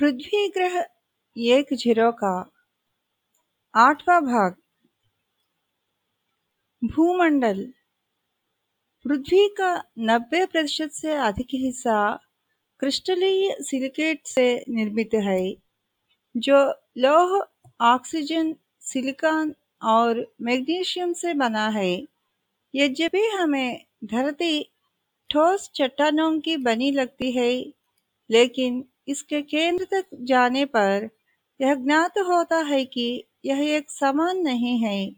पृथ्वी ग्रह एक ज़ीरो का आठवां भाग। भूमंडल। पृथ्वी का 90 प्रतिशत से अधिक हिस्सा क्रिस्टलीय सिलिकेट से निर्मित है, जो लोह, ऑक्सीजन, सिलिकॉन और मैग्नीशियम से बना है। यद्यपि हमें धरती ठोस चट्टानों की बनी लगती है, लेकिन इसके केंद्र तक जाने पर यह ज्ञात होता है कि यह एक समान नहीं है।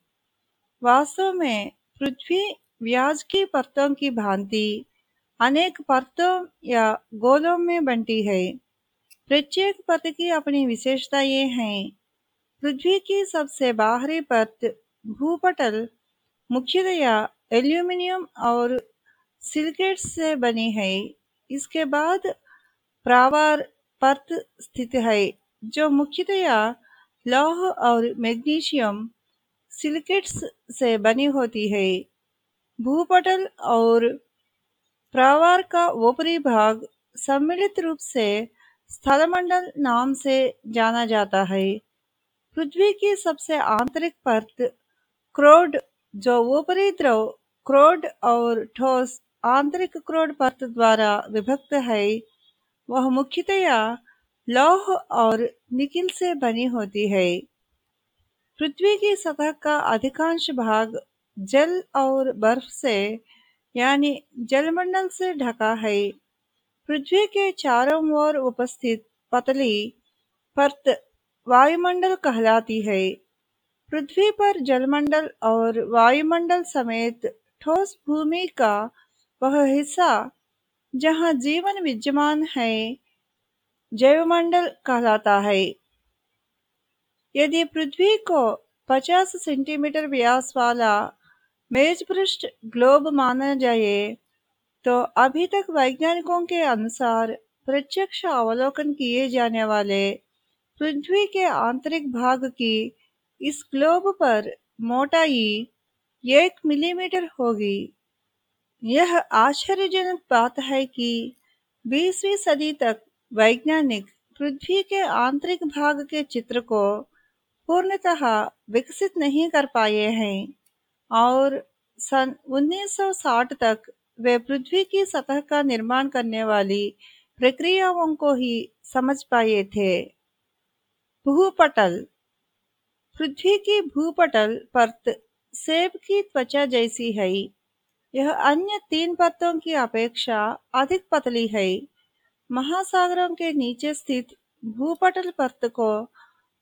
वास्तव में पृथ्वी व्याज की परतों की भांति अनेक परतों या गोलों में बनती है। प्रत्येक परत की अपनी विशेषताएँ हैं। पृथ्वी की सबसे बाहरी परत भूपटल मुख्यतया एल्यूमिनियम और सिलिकेट से बनी है। इसके बाद प्रावार परत स्थित है, जो मुख्यतया लौह और मैग्नीशियम सिलिकेट्स से बनी होती है। भूपटल और प्रावार का ऊपरी भाग सम्मिलित रूप से स्थलमंडल नाम से जाना जाता है। पृथ्वी की सबसे आंतरिक परत क्रोड, जो ऊपरी द्रव क्रोड और ठोस आंतरिक क्रोड परत द्वारा विभक्त है। वह मुख्यतया लौह और निकिल से बनी होती है। पृथ्वी की सतह का अधिकांश भाग जल और बर्फ़ से, यानी जलमंडल से ढका है। पृथ्वी के चारों ओर उपस्थित पतली परत वायुमंडल कहलाती है। पृथ्वी पर जलमंडल और वायुमंडल समेत ठोस भूमि का वह हिस्सा जहाँ जीवन विद्यमान है, जैवमंडल कहलाता है। यदि पृथ्वी को 50 सेंटीमीटर व्यास वाला मेज पृष्ठ ग्लोब माना जाए तो अभी तक वैज्ञानिकों के अनुसार प्रत्यक्ष अवलोकन किए जाने वाले पृथ्वी के आंतरिक भाग की इस ग्लोब पर मोटाई एक मिलीमीटर होगी। यह आश्चर्यजनक बात है कि 20वीं सदी तक वैज्ञानिक पृथ्वी के आंतरिक भाग के चित्र को पूर्णतः विकसित नहीं कर पाए हैं, और सन 1960 तक वे पृथ्वी की सतह का निर्माण करने वाली प्रक्रियाओं को ही समझ पाए थे। भूपटल, पृथ्वी की भूपटल परत सेब की त्वचा जैसी है। यह अन्य तीन परतों की अपेक्षा अधिक पतली है। महासागरों के नीचे स्थित भूपटल परत को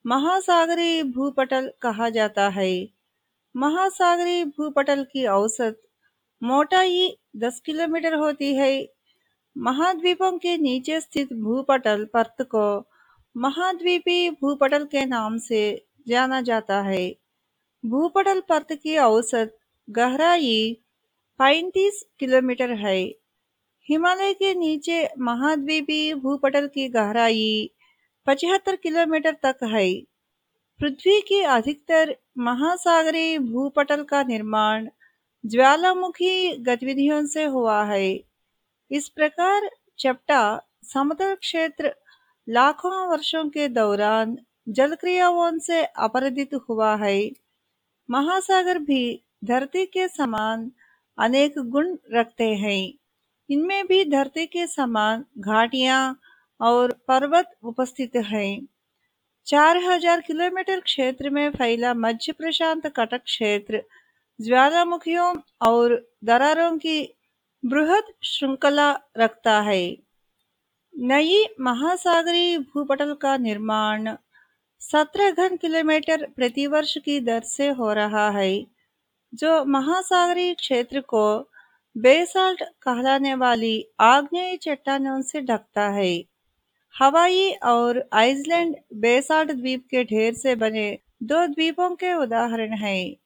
महासागरीय भूपटल कहा जाता है। महासागरीय भूपटल की औसत मोटाई 10 किलोमीटर होती है। महाद्वीपों के नीचे स्थित भूपटल पर्त को महाद्वीपीय भूपटल के नाम से जाना जाता है। भूपटल पर्त की औसत गहराई 35 किलोमीटर है। हिमालय के नीचे महाद्वीपी भूपटल की गहराई 75 किलोमीटर तक है। पृथ्वी की अधिकतर महासागरीय भूपटल का निर्माण ज्वालामुखी गतिविधियों से हुआ है। इस प्रकार चपटा समतल क्षेत्र लाखों वर्षों के दौरान जल क्रियाओं से अपरदित हुआ है। महासागर भी धरती के समान अनेक गुण रखते हैं। इनमें भी धरती के समान घाटियाँ और पर्वत उपस्थित हैं। चार हज़ार किलोमीटर क्षेत्र में फैला मध्य प्रशांत कटक क्षेत्र, ज्वालामुखियों और दरारों की बृहद श्रृंखला रखता है। नई महासागरीय भूपटल का निर्माण 17 घन किलोमीटर प्रतिवर्ष की दर से हो रहा है। जो महासागरीय क्षेत्र को बेसाल्ट कहलाने वाली आग्नेय चट्टानों से ढकता है। हवाई और आइसलैंड बेसाल्ट द्वीप के ढेर से बने दो द्वीपों के उदाहरण हैं।